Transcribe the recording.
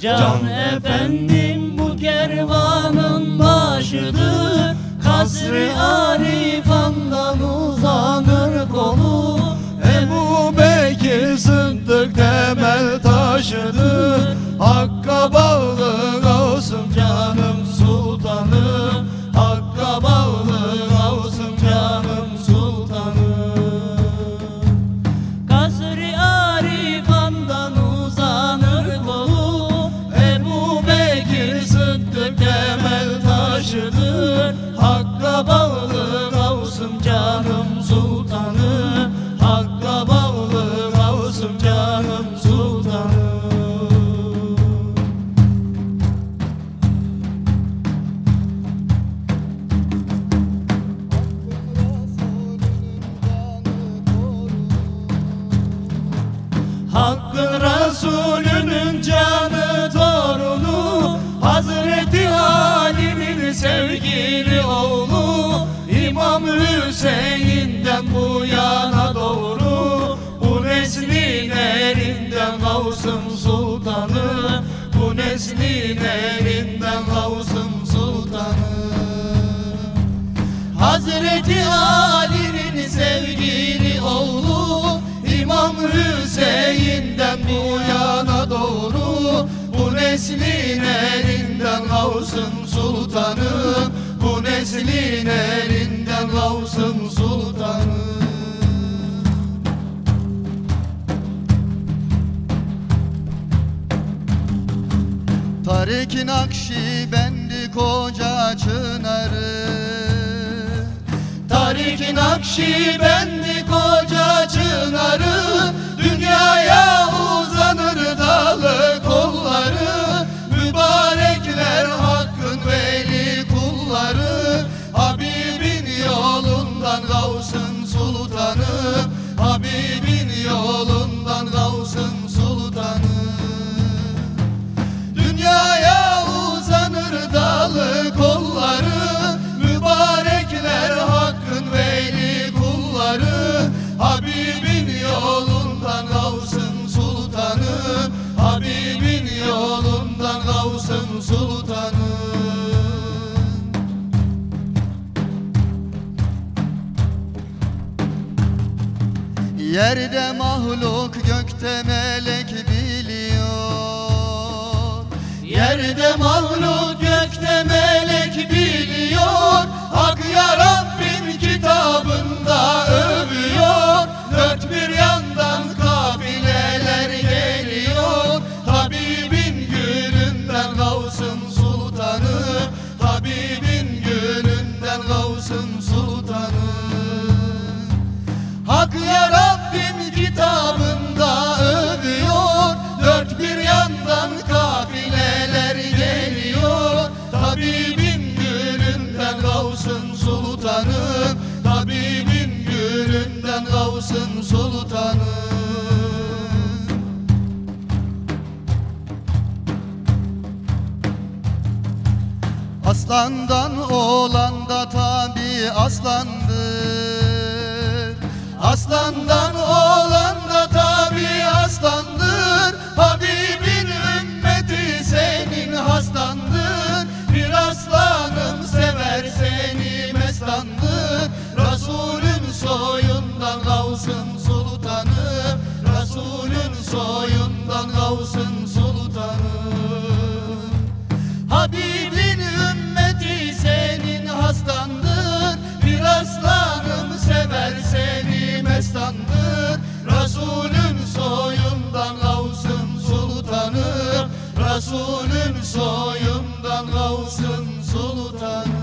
Can efendim bu kervanın başıdır. Kasrı Arifan'dan uzanır kolu. Ebu Bekir Sıddık temel taşıdır. Hakka bağlı temel taşıdır. Hakka bağlı Gavsım canım sultanım Hakka bağlı Gavsım canım sultanım Hakkın Hüseyin'den bu yana doğru Bu neslin erinden Gavsım Sultanı. Bu neslin erinden Gavsım Sultanı. Hazreti Ali'nin sevgili oğlu İmam Hüseyin'den bu yana doğru Bu neslin erinden Gavs'ın sultanı Bu neslin erinden Gavs'ın sultanı Tarik Nakşibendi koca çınarı. Tarik Nakşibendi koca Yerde mahluk gökte melek biliyor. Yerde mahluk geliyor Tabibin gününden Gavs'ın sultanı Tabibin gününden Gavs'ın sultanı Aslandan olan da tabi aslandır. Aslandan olan mestandır Resulün soyundan Gavs'ın sultanı. Resulün soyundan Gavs'ın sultanı. Habibin ümmeti senin hastandır. Bir aslanım sever seni mestandır. Resulün soyundan Gavs'ın sultanı. Resulün soyundan Gavs'ın sultanı